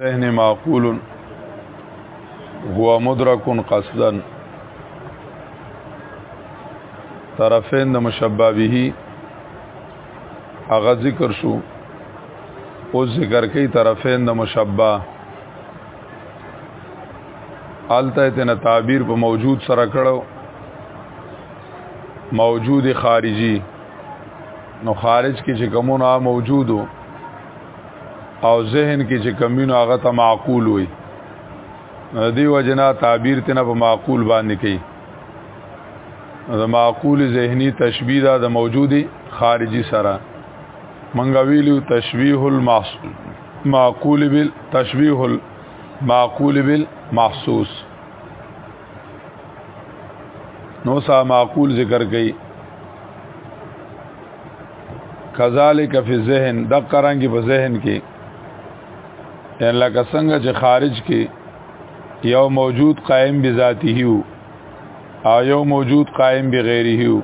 ذهن معقول هو مدرک قصدا طرفین د مشبہ به هغه ذکر شو او ذکر کوي طرفین د مشبہ آلته تن تعبیر په موجود سره کړو موجود خارجي نو خارج کې چې کومونه موجودو او ذهن کې چې کمینو هغه ته معقول وي دی وجنا تعبیر تنه په معقول باندې کوي د معقول ذهنی تشبیه دا د موجودی خارجي سره منګه ویلو تشبیه المحصول معقول بال تشبیه المعقول بالمحسوس نو سا معقول ذکر کړي کذالک فی ذهن د قرانګي په ذهن کې ان لکه څنګه چې خارج کې یو موجود قائم بذاته هو او یو موجود قائم بغیره هو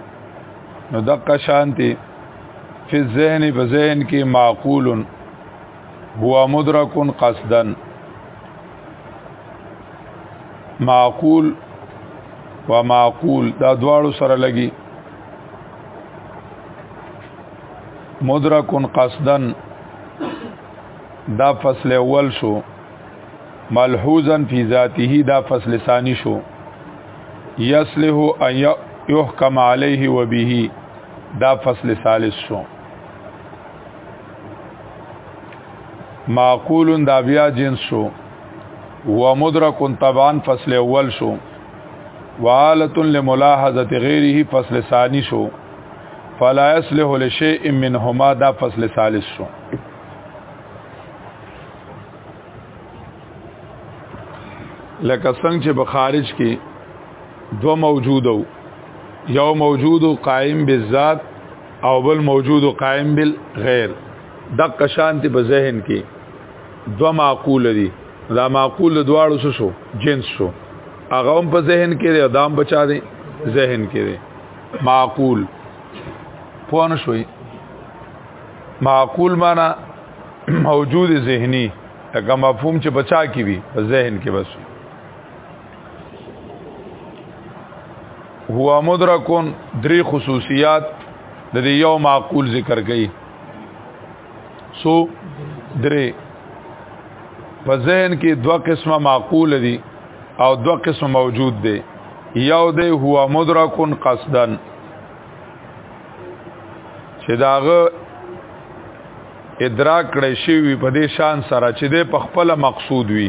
نو دقه شانتی فی الذهن په ذهن کې معقول هو مدرک قصدن معقول و معقول دا دواړو سره لګي مدرکن قصدن دا فصل اول شو ملحوظا فی ذاته دا فصل ثانی شو یصلح ان یحکم علیه و به دا فصل ثالث شو معقول دا بیا جنس شو و مدرک طبعا فصل اول شو وعالت لملاحظه غیره فصل ثانی شو فلا يصلح لشيء منهما دا فصل ثالث شو لکه څنګه چې په خارج کې دو موجودو یو موجود قائم بالذات او بل موجود قائم بل غیر دق شانتی په ذهن کې دو معقول دي دا معقول دواړو شو شو جنس شو هغه هم په ذهن کې دی دام بچا دی ذهن کې دی معقول پوه شوي معقول معنا موجود ذهني هغه مفهوم چې بچا کی وي ذهن کې بس هو مدرکون درې خصوصیات د دې یو معقول ذکر کړي سو درې په ذهن کې دوه قسمه معقول دي او دوه قسمه موجود دي یو دی هو مدرکون قصدن چې داغه ادراک کړی شي په دې شان سره چې د خپل مقصود وي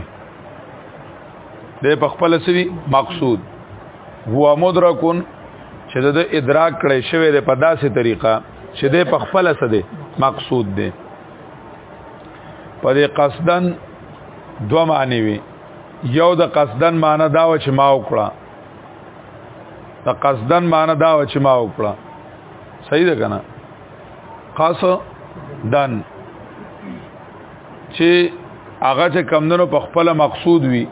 د په خپل سری مقصود هو مدرکون چې د ادراک کړي شوی د په داسې طریقه چې د په خپل سره مقصود دی په دې قصدن دوه معنی وي یو د قصدن معنی دا و چې ما وکړه د قصدن معنی دا و چې ما وکړه صحیح ده کنه قص دن چې هغه چې کمندونو په خپل مقصود وي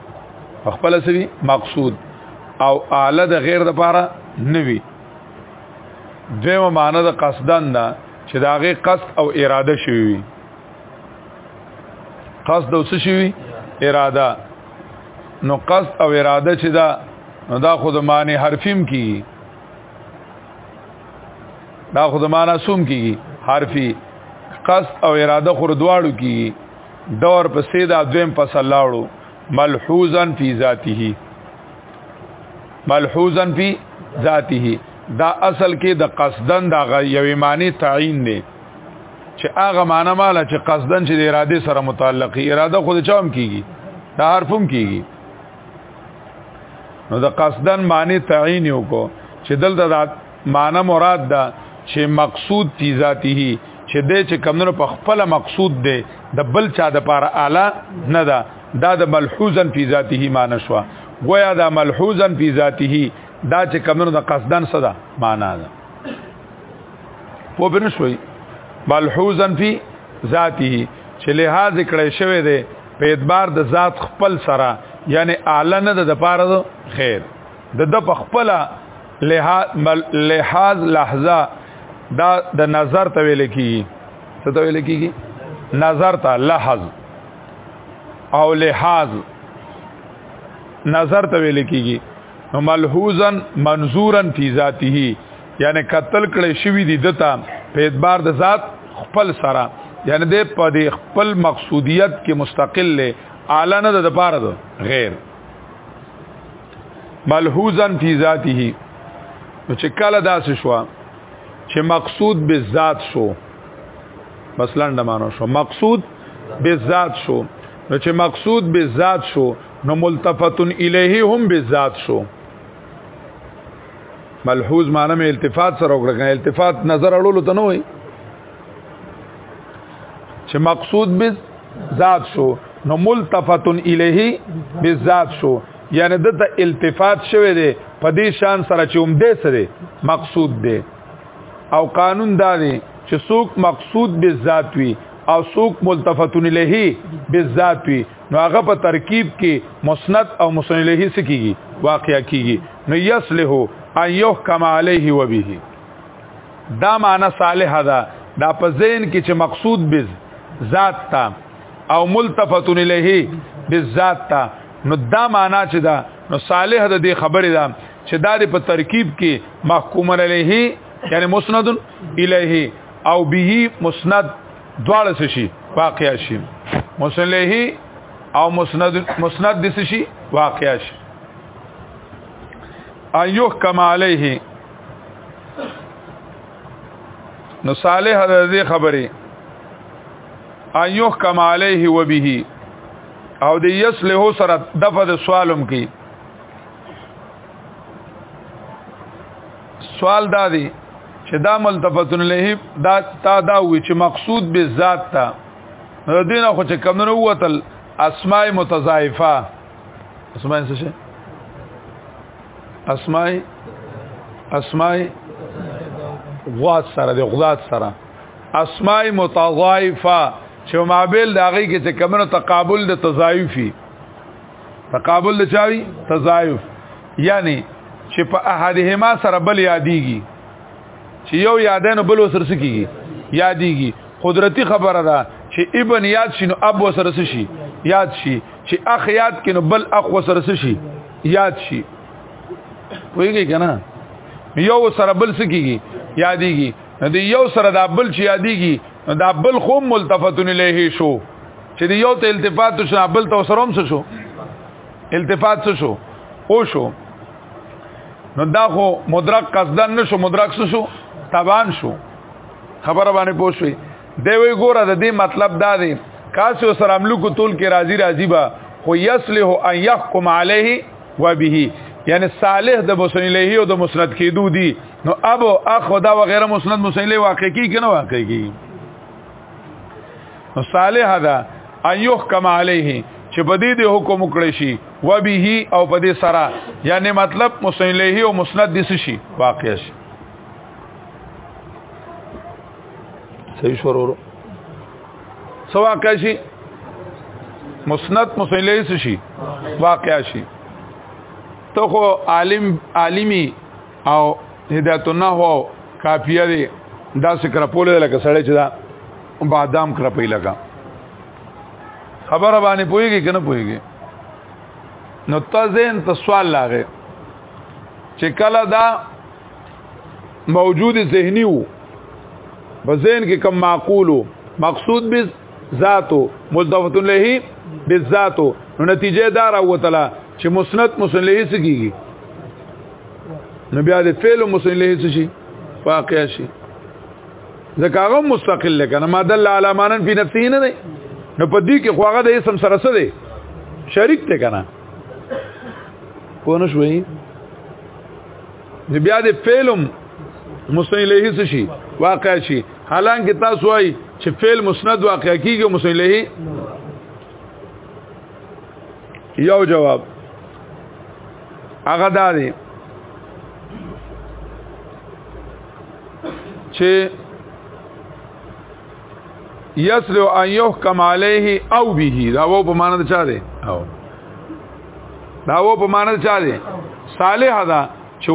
په خپل سوي مقصود او اعلی د غیر د پاره نه وي دیمه معنی د قصدن ده چې دا غي قصد او اراده شوی وي قصد او څه شوی اراده نو قصد او اراده چې دا نو دا خود معنی حرفیم کی دا خود معنا سوم کیږي حرفي قصد او اراده خور دواړو کیږي دور په سیدا دویم پس لاړو ملحوظا فی ذاته ملحوظا فی ذاته دا اصل کې د قصدن دا یوې معنی تعین دی چې هغه معنی ماله چې قصدن چې د اراده سره متعلقي اراده خود چوم کیږي دا حرفم کیږي نو د قصدن معنی تعین یو کو چې دلته د معنی مراد ده چې مقصود فی ذاته چې د چې کمونو په خپل مقصود دی د بل چا د پاره اعلی نه ده دا د ملحوظا فی ذاته معنی شو گویا دا ملحوظا فی ذاته دا چې کمونو د قصدن صدا معنی ده په بن شوي ملحوظا فی ذاته چې لحاظ کړی شوی دی په اعتبار د ذات خپل سره یعنی اعلی نه د پاره د خیر د د په خپل لحاظ لحظه دا د نظر ته ویل کیږي څه ته ویل کیږي نظر ته لحظ او لحاظ نظر ته ویل کیږي ملحوظا منظورا فی ذاته یعنی قتل کړي شوی دی دتا په اعتبار د ذات خپل سره یعنی د په د خپل مقصودیت کې مستقل له اعلی نه د پاره ده غیر ملحوظا فی ذاته نو چې کله داسې شو چې مقصود به ذات شو مثلا د مانو شو مقصود به ذات شو نو چې مقصود به ذات شو نو ملتفتن الیه هم به ذات شو ملحوظ معنی مې التفات سره وکړ کنه التفات نظر اړولو ته نه وای چې مقصود به ذات شو نو ملتفت الیه بالذات شو یعنی د ته التفات شوه دی په دې شان سره چې هم دې سره مقصود دی او قانون دا دی چې څوک مقصود به ذات وي او څوک ملتفت الیه بالذات وي نو هغه په ترکیب کې مسند او مسند له هیڅ کیږي واقع کیږي نو یصلح ان يحكم عليه وبه دا معنی صالح ده دا په ذهن کې چې مقصود به ذات تا او ملتفت الیه بالذات تا نو دا معنی چې دا نو صالح د دې خبره ده چې دا په ترکیب کې محکوم علیه یعنی مسند الیه او به مسند دواړه څه شي واقع شي مسلمه او مسند مسند د څه شي واقع شي ايوه کما عليه نو صالح د دې خبرې ايوه کما عليه وبه او د يسله سره دفه د سوالم کې سوال دا دی چې دا ملتفتن له دا تا دا وی چې مقصود به ذات تا دینه خو چې کمنو وتل اسماء متضاعفه اسماء څه شي اسماء اسماء غوات سره د غوات سره اسماء متضاعفه چې مابل د هغه کې چې کمنو تقابل د تضاعفي تقابل د چاوي تزایف یعنی چې په احدهما سره بل یادېږي چې یو یادنه بل وسره سکیږي یادېږي قدرتی خبره ده چې ابن یاد شنو اب وسره شي یاد شي چې اخ یاد کینو بل اخ وسره شي یاد شي ویږي کنه یو سره بل سکیږي یادېږي د یو سره د بل چې یادېږي نو دا بل خو ملتفتون الیه شو چې دی یو ته التفات شو بل ته سروم شو التفات شو او شو نو دا خو مدرک قصدن نشو مدرک شو تبان شو خبره باندې پوښوي دی وی ګوره د دې مطلب دا دی کاسو سره عملو کو تول کې راضی راضی با خو یصلح ان يحكم عليه وبه یعنی صالح د مسند له او د مسند کېدو دی نو ابو اخو دا وغیرہ مسند مسیله واقع کی کنه واقع کی نو صالح دا ان يحكم عليه چې په دې د حکم وکړي شي و به او په دې سره یعنی مطلب مسیله او مسند دي شي واقع شي صحیح شورو سو واقع شي مسند مسیله شي واقع شي ته خو عالم عالمي او هدایت النحو کافیه دی دا سکر پوله لکه سړی چې دا بادام کړ پی لگا خبره باندې پويږي کنه پويږي نو تزین ته سوال لاغه چې کله دا موجود ذهني وو په ذهن کې کم معقول وو مقصود به ذاتو مضافت له بالذات نو نتیجه دار او تعالی چې مسند مسلې سګيږي نو بیا د فعل مسند له څه شي واقع شي ځکه هغه مستقل لکنه ما دل علامانن په نفسه نه دی نو په دې کې خو هغه د اسم سره سره دی شریک ته کنه په نو شوي بیا د فعلم مسند له څه شي واقع شي حالانکه تاسو وايي چې فعل مسند واقع کیږي مسند له یو جواب هغه دا دی چې یسر ان یحکم علیه او به دا و په معنی چا دی او دا و په معنی چا دی صالح دا چې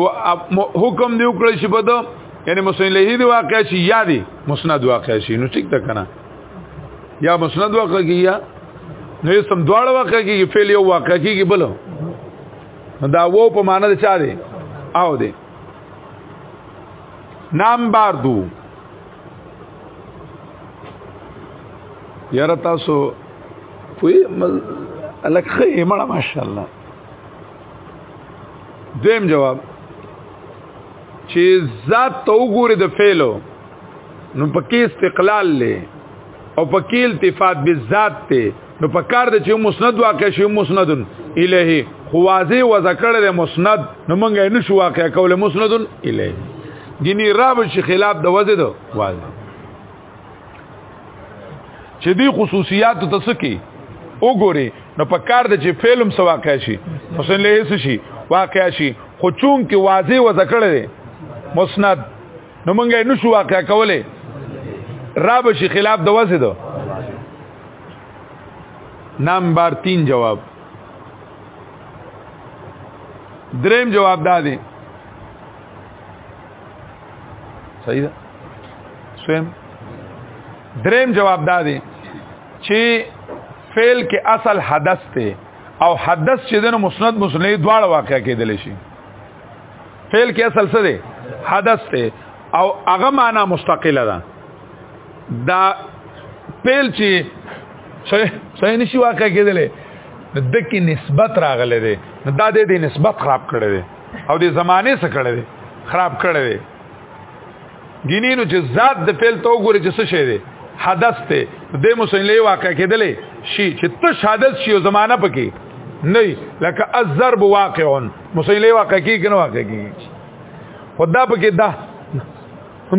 حکم دی وکړي چې بده یعنی مسند له دې واقع شي یا دی مسند واقع شي نو ټیک ده کنه یا مسند واقع کیږي یا نو اسم دواړه واقع کیږي فعل یو واقع کیږي بل دا وو په معنی د چا دی او دی نام بار دو یاره تاسو پوی الک خې مړه ماشاءالله دیم جواب چې ذات ته وګوري د فعلو نو پکې استقلال لې او پکې التفات بالذات ته نو په کار د چې مسند واقع شي مسند الیه خوازه و ذکر له مسند نو مونږ نه شو واقع کول مسند الیه دیني راب شي خلاف د وزد واځي چې دی خصوصیات ته سکی وګوري نو په کار د چې فلم سو واقع شي حسین له هیڅ شي واقع شي خو چون کې واضح و ذکر دی مسند نو مونږ یې نشو واقع کولای را به شي خلاف د وځي دو نمبر 3 جواب دریم جواب دا دی صحیح ده سویم دریم جواب دا دی چې فعل کې اصل حدث ته او حدث چې دنو مسند مسند دواړه واقع کېدل شي فعل کې اصل څه دی حدث ته او هغه معنا مستقله ده دا فعل چې صحیح صحیح نشي واقع کېدل د کی نسبت راغله ده دا د نسبت خراب کړي او د زمانه څخه کړی دی خراب کړی دی ګینی نو چې ذات د فعل تو ګوري چې څه شی دی حدث ته د مسلې واقع کېدلې شي چې ته شادث شي او زمانہ پکې نه لکه الضرب واقع مسلې واقع کې کنه واقع کې خدا پکې دا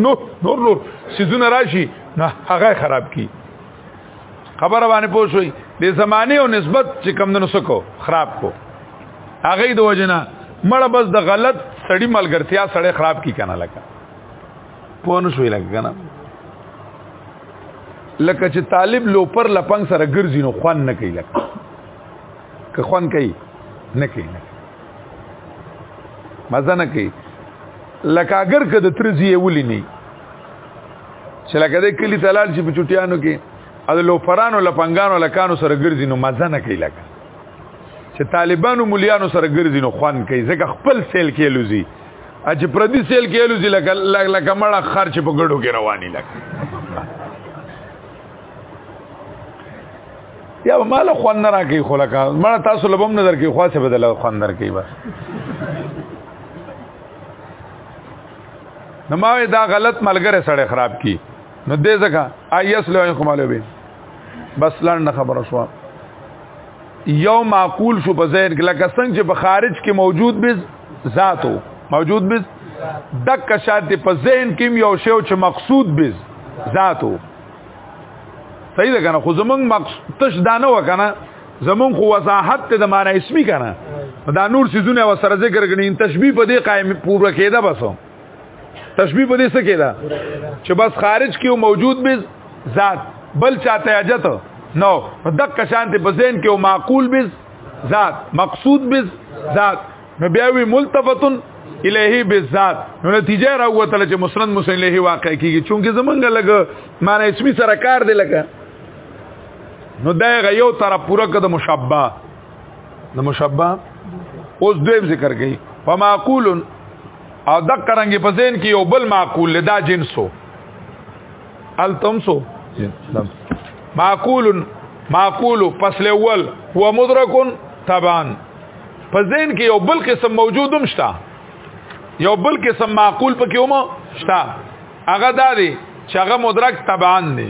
نور نور نور سيزونه راشي نه هغه خراب کی خبره باندې پوه شوي د زمانه او نسبت چې کم دنو سکو خراب کو هغه د وجنه مړه بس د غلط سړی ملګرتیا سړی خراب کی کنه لکه پوه نه شوي لکه کنه لکه چې طالب لوپر لپنګ سره ګرځي نو خوان نه کوي لکه که خوان کوي نه کوي مزه نه کوي لکه اگر که د ترزی ولینی چې لکه د کلی تلال چې په چټیانو کې د لوفرانو لپنګانو لکانو سره ګرځي نو مزه نه کوي لکه چې طالبانو مليانو سره ګرځي نو خوان کوي ځکه خپل سیل کې لوزي اج پردي سیل کې لوزي لکه لکه مړه خرچ په ګړو کې رواني لکه یا مال خوان نه راکې خو لکه مړه تاسو لبم نظر کې خاصه بدله خوان درکې بس نو ما دا غلط ملګری سره خراب کی نو دې ځکه ایس له کوم له به بس لړن خبر شو یو معقول شو په ذهن کې لکه څنګه چې په خارج کې موجود به ذاتو موجود به دک شاد په ذهن کې یو شی چې مقصود به ذاتو صحیح ده کنه خو زمنګ مقصود تش دانه وکنه زمون خو وضاحت ته د معنی اسمی کنه دا نور سيزونه و سره ذکر کړي ان تشبيه په دې قائم پوره کېده بس تشبيه په دې څه کېده چې بس خارج کې موجود به ذات بل چاته اجت نو دک شانته په ذهن کې معقول به ذات مقصود به ذات نو بیا وی ملتفتن الیه بالذات نو نتیجه راوته چې مسند مسند الیه واقع کیږي چونکه زمونږ لګ معنی اسمی سره کار دی لګ نو دا یو طرف پوره کده مشبہ د مشبہ اوس دویم ذکر کړي فمعقول او دک کرانګي په ذهن کې یو بل معقول لدا جنسو التمسو معقول معقول فصل اول هو مدرک طبعا په ذهن کې یو بل قسم موجودم شتا یو بل قسم معقول پکې ومه شتا هغه دا دی چې هغه مدرک طبعا دی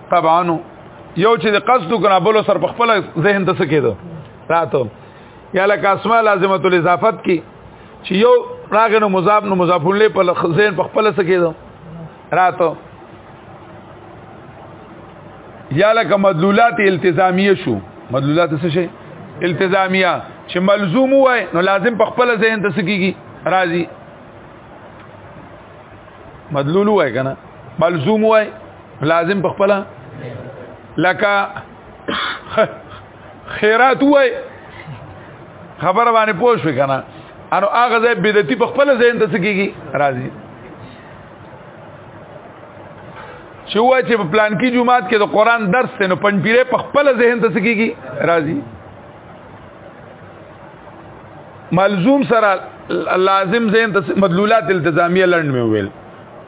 طبعا یو چې د قصد کنا بل سر په خپل ذهن ته سکیدو راته یا لکه اسماء لازمه الاضافت کی چې یو راغ نو مضاف نو مضاف له په خزین په خپل څه کېدو راتو یا لکه مدلولات التزامیه شو مدلولات څه شي التزامیه چې ملزوم وای نو لازم په خپل ذهن ته سکیږي راضي مدلول وای کنه ملزوم وای لازم په خپل لکه خیرات وای خبر باندې پوه شو کنه انو هغه ځای بدعتي په خپل ځین ته سکیږي راضي چې وای چې په پلان کې جمعات کې د قران درس ته نو پنځپیره په خپل ذهن ته سکیږي راضي ملزوم سره لازم زین مدلولات التزامیه لړن مې ویل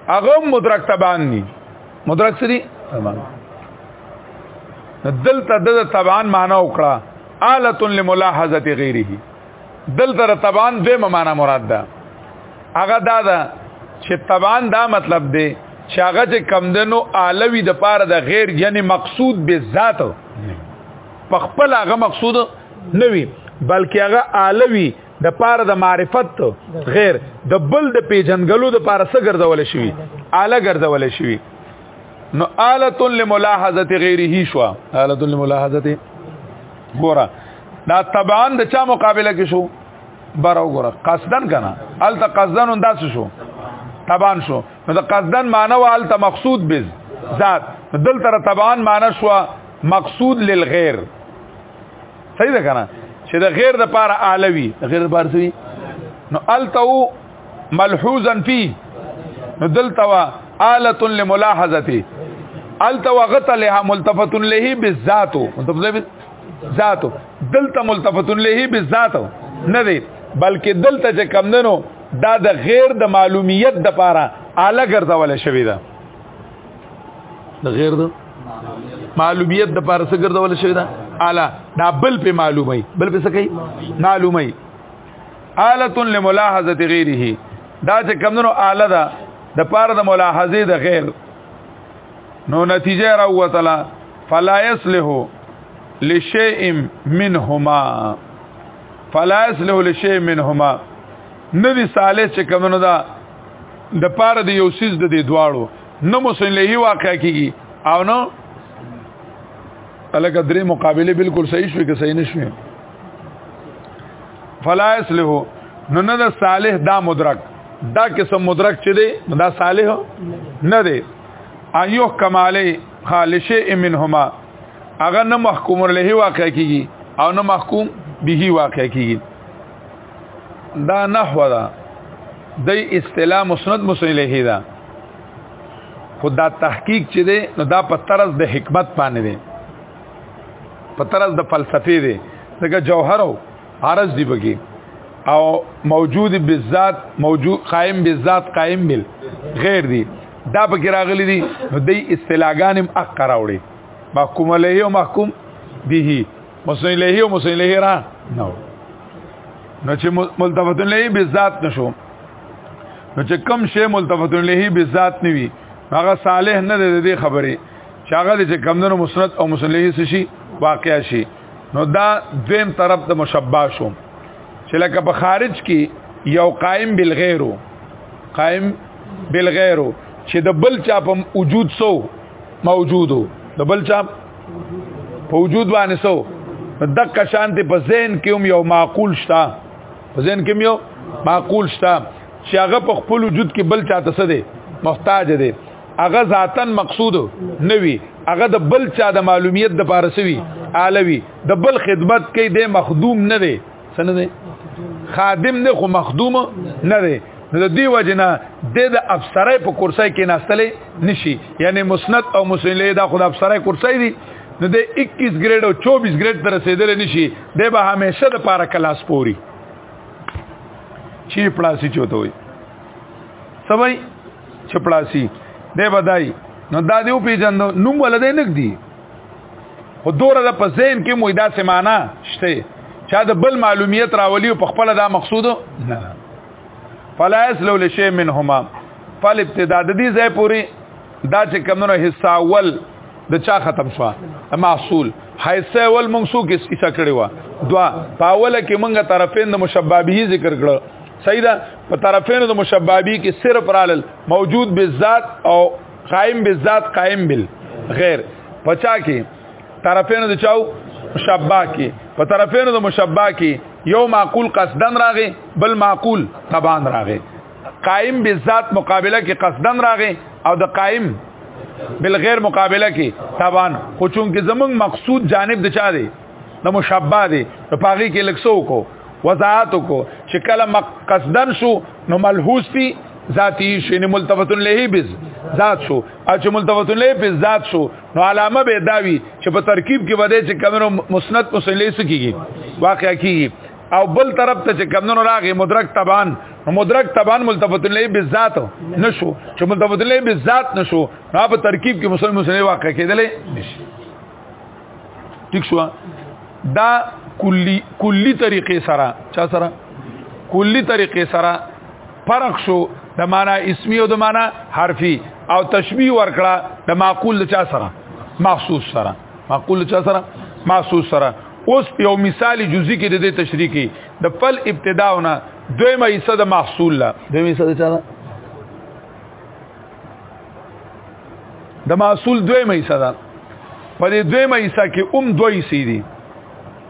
هغه مدرک تبان دي مدرک سری دلته د تبان معنا وکړه آلۃ لملاحظه غیره دلته تبان به معنا مراد ده هغه دا ده چې تبان دا مطلب دی چې هغه چې کم دنو عالوی د پاره د غیر یعنی مقصود به ذات په خپل هغه مقصود نوی بلکې هغه عالوی د پاره د معرفت غیر د بل د پیجنګلو د پاره څه ګرځول شي اعلی ګرځول شي نو آلۃ لملاحظه غیره شو آلۃ لملاحظه ګوره دا طبعا د چا مقابله کې شو بار وګوره قصدن کنه الته قصدن انداز شو طبعا شو نو د قصدن معنی او الته مقصود بز ذات دل تر طبعا معنی شو مقصود للغیر صحیح ده کنه چې د غیر د پاره اعلوي غیر د پاره سوي نو التو ملحوظا فی نو دلتوا آلت لملاحظتی التوا غت لها ملتفت له بالذات ملتفت ذات دلته ملتفت له بالذات نه دی بلکې دلته چې کم دنو دا د غیر د معلومیت د پاره اعلی ګرځول شوی ده د غیر د معلومیت د پارسه ګرځول شوی دا اعلی دا بل په معلومي بل په سکی معلومي آلت لملاحظه غیره دا چې کمونو اعلی دا د پاره د ملاحظه د غیر نو نتیجه راوتله فلا يصلح لشيء منهما فلا يصلح لشيء منهما ندي صالح چې کمونو دا د پاره د یو سیز د دې دواړو نه مسلې هی واقع کیږي او نو الګ درې مقابله بالکل صحیح شوې که صحیح نشوې فلا اسلو نو نه د صالح دا مدرک دا قسم مدرک چې دی دا صالح نه دی ایوه کماله خالشه منهما اغه نه محکوم له واقع کیږي او نه محکوم به واقع کیږي دا نحو دا د اصطلاح مسند مسلمه دا خدا تحقیق چې دی نو دا په طرز د حکمت باندې دی په طرز د فلسفه دی دغه جوهر او عرض دی بګي او موجود بالذات موجود قائم بالذات قائم بال غیر دی دا پکې راغلي دي نو د اصطلاحګان هم اقراوړي محکوم علیه او محکوم به مسند له یو مسند له را نو نو چې ملتفت له به ذات نشو نو چې کم شی ملتفت له به ذات نیوي هغه صالح نه دې خبره چې هغه دې کمندونو مسند او مسند له شي واقع شي نو دا دویم طرف د مشبہ شو چې لکه په خارج کې یو قائم بالغیرو قائم بالغیرو چې د بل چا په وجود سو موجودو د بل چا په وجود باندې سو دک شانت په ذهن کې هم یو معقول شته په ذهن کې یو معقول شته چې هغه په خپل وجود کې بل چاته څه دی محتاج دی هغه ذاتن مقصود نه وي هغه د بل چا د معلومیت د پارسوي عالوي د بل خدمت کې د مخدوم نه دی څنګه دی خادم نه خو مخدوم نه دی نو د دې وجنه د د افسرای په کرسي کې ناستلې نشي یعنی مسند او مسلې دا خود افسرای کرسي دي نو د 21 ګریډ او 24 ګریډ تر رسیدل نشي د به همیشه د پاره کلاس پوري چی پلاسی چوته وي سبای چپلاسی د بدای نو دا دیو پیجن نوم ولدې نګ دی خو دوره د په ذهن کې مو دا سمانه شته چا د بل معلومیت راولي او په خپل دا مقصود نه فلا اسلو لشی منهما فل ابتدا د دې ځای پوری دا چې کمونو حصہ اول د چا ختم شو محصول حصہ اول موږ سو کې حصہ کړی و دوا پاوله کې موږ طرفین د مشبابه ذکر کړو سیدا په طرفین د مشبابه کې صرف رالل موجود بالذات او قائم بالذات قائم بال غیر پچا کې طرفینو د چاو مشبہ کې په طرفینو د مشبہ کې یو معقول قصدن راغی بل معقول تبان راغی قائم بالذات مقابله کې قصدن راغی او د قائم بل غیر مقابله کې تبان خو چون کې زمنګ مقصود جانب د چا دی د مشبہ دی نو پاغي کې لکسو کو وضاحت کو چې کله قصدن شو نو ملحوظ تی ذاتی شین ملتفت له بز ذات شو او چې ملتفت له بز ذات شو نو علامه به داوی چې په ترکیب کې بده چې کمنو مسند مسلې سکیږي واقع کیږي او بل طرف ته چې کمنو راغی مدرک تبان مدرک تبان ملتفت له بز ذات نشو چې ملتفت له بز ذات نشو نو په ترکیب کې مسلم مسلې واقع کېدلې نشي ټیک شو دا کلی کلی طریقې سره چا سره کلی طریقې سره فرق شو د معنا اسمی او د معنا حرفي او تشبیه ورکړه د معقول د چا سره محسوس سره معقول د چا سره محسوس سره اوس یو مثال جزئی کې د دې تشریح کې د فل ابتداونه دویمه حصہ د محصول لا دویمه حصہ د چا د محصول دوی مېسه ده په دې دوی مېسه کې اوم دوی سي دي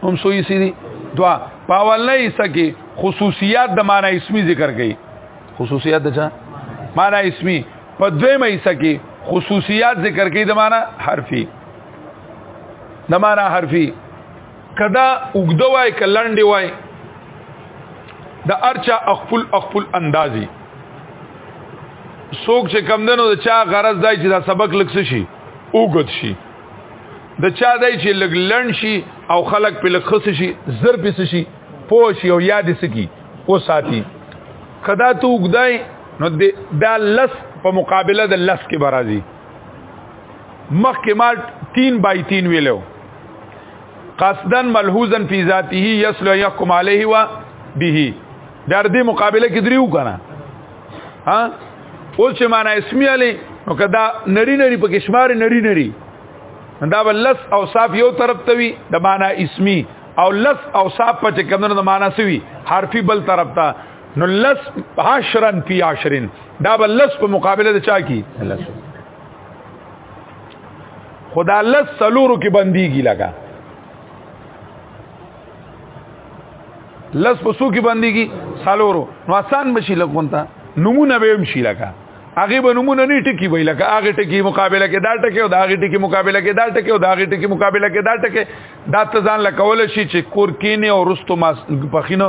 اوم سوي سي دي دوا په اولنې حصہ کې خصوصیات د معنی اسمی ذکر کړي خصوصیات د چا معنی اسمی په دویمه حصہ کې خصوصیات ذکر کړي د معنی حرفي د معنی حرفي کدا وګدو وای کلنډي وای د ارچا خپل خپل اندازي سوک چې کم دنو د چا غرض دای چې دا سبق لکس شي اوګد شي د چا دای چې لګ لړن شي او خلق په لګ خس شي زر پس شي پوه شي او یاد سکی او ساتي کدا ته وګدای نو دا لس په مقابله د لس کې برازي مخکې مال 3 بای 3 ویلو قصدا ملحوظا فی ذاته یسلو یحکم علیه و به در دې مقابله کې دریو کنه ها اوس چې معنا اسمی علی نو کدا نری نری په کشمار نری نری دا ولس او صاف یو طرف ته وی د معنا اسمی او لس او صاف په چې کمنو د معنا سوی حرفی بل طرف ته نو لس عشرن فی عشرن دا ولس په مقابله د چا کی لس خدا لس سلورو کې بنديږي لگا لس پسو کې بنديږي سلورو نو آسان بشي لګونتا نمونه به هم شي لگا هغه به نمونه نه ټکی وی لکه هغه ټکی مقابله کې دا ټکی او دا هغه ټکی مقابله کې دا ټکی او دا هغه ټکی مقابله کې دا ټکی دا تزان لکول شي چې کور کینه او رستو ما پخینه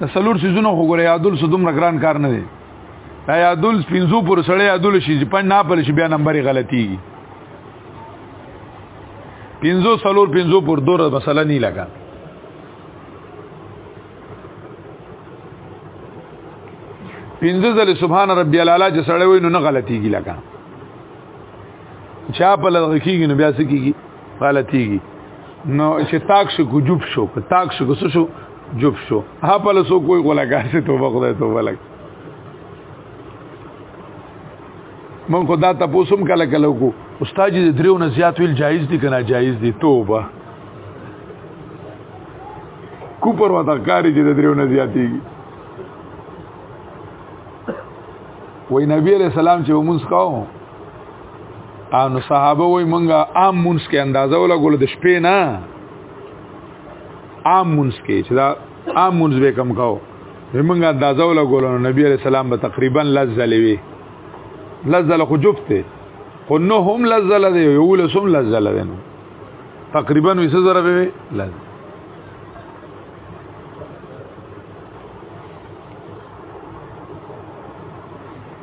د سلور سيزونو خو ګره یادول سو دومره ګران کار نه دی دا یادول پنځو پر سړی یادول شي چې پنځه نه پر شي بیا نمبر غلطي پنځو سلور پنځو پر دوره مسله نه لګا پنځه ځل سبحان ربي الاعلى چې سړی وای نو نه غلطيږي لګا چا په لږ کېږي نو بیا څه کېږي غلطيږي نو چې تاک شو کو جوب شو که تاک شو کو شو جوب شو ها په لسو کوئی کولا ګاسه توبه خدای توبه لګ مون کو دا تاسو هم کله کله کو استاد دې دریو نه زیات ویل جایز دي کنه جایز دي توبه کو پر وتا کاری چې دریو نه زیاتېږي وای نبی علیہ السلام چې موږ کاو او نو صحابه وای مونږه عام مونږ کې اندازه ولا ګول د شپې نه عام مونږ کې چې دا عام مونږ به کم کاو مونږه اندازه ولا ګول نو نبی عليه السلام به تقریبا لزل وی لزل خو جفته خو نو هم لزل دی یو لسم لزل دی نو تقریبا وې څه زره به لزل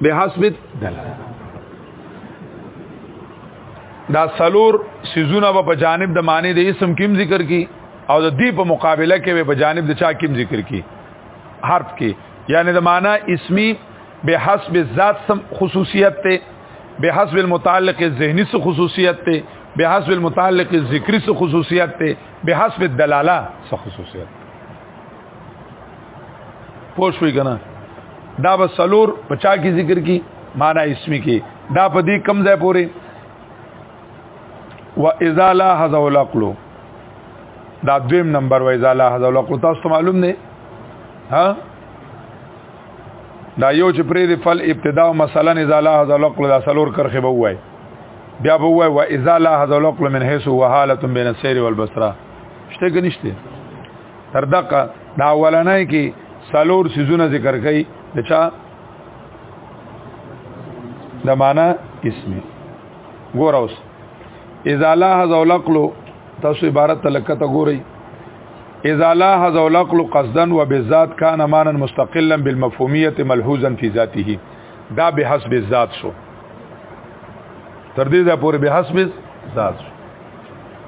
به حسب دا سلور سيزونه په جانب د معنی د اسم کیم ذکر کی او د دی په مقابله کې په جانب د چا کیم ذکر کی حرف کې یعنی د معنی اسمی به حسب ذات سم خصوصیت ته به حسب المتعلق ذهنی سو خصوصیت ته به حسب المتعلق ذکری سو خصوصیت ته به حسب الدلاله سو خصوصیت پوښوي کنه دا به سلور پچا کی ذکر کی معنا اسمی کی دا په دې کم ځای پوري و اذا لا حذو العقل دا دویم نمبر و اذا لا حذو العقل تاسو معلوم نه ها دا یو چې پرې دی فل ابتدا مثلا اذا لا حذو العقل دا سلور کرخه به وای بیا به وای و اذا لا حذو العقل من حيث وحاله بين السير والبصره شته کنيشته تر دقه دا اولنۍ کې سلور سيزونه ذکر کړي د چا د معنا اسمي ګور اوس اذا لا هذا العقل تاسو عبارت تلکته ګورئ اذا لا هذا العقل قصدا وبالذات كان معنا مستقلا بالمفهوميه ملحوظا في ذاته دا به حسب ذات شو تر دې دا پورې به حسب ذات شو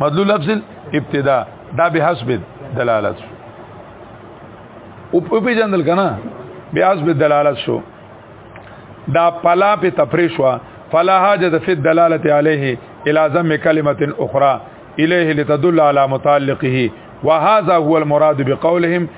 مدلول لفظ ابتدا دا به حسب دلالت شو او په پیجندل کنه به حسب دلالت شو دا پلا په تفریش وا فلا حاجت فی الدلاله علیه الی ذم کلمه اخرى الیه لتدل علی متعلقه وهذا هو المراد بقولهم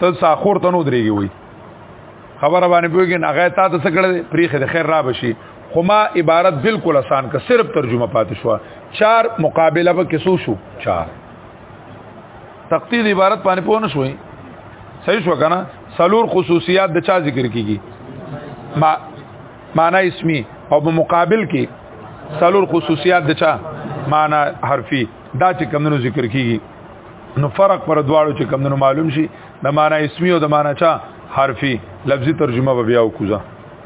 ته ساخور ته نو درېږي وي خبره باندې پوهیږي نه غي تا ته څه کړل پریخه د خیر را بشي خو ما عبارت بالکل آسان کا صرف ترجمه پاتې شو چار مقابله به کیسو شو چار تقطیع عبارت باندې پوه نه شوي صحیح شو کنه سلور خصوصیات د چا ذکر کیږي ما معنا اسمی او په مقابل کې سلور خصوصیات د چا معنا حرفي دا چې کمونو ذکر کیږي نو فرق پر دواړو چې کم نو معلوم شي د معنا اسمی او د معنا چا حرفي لفظي ترجمه به بیا وکړو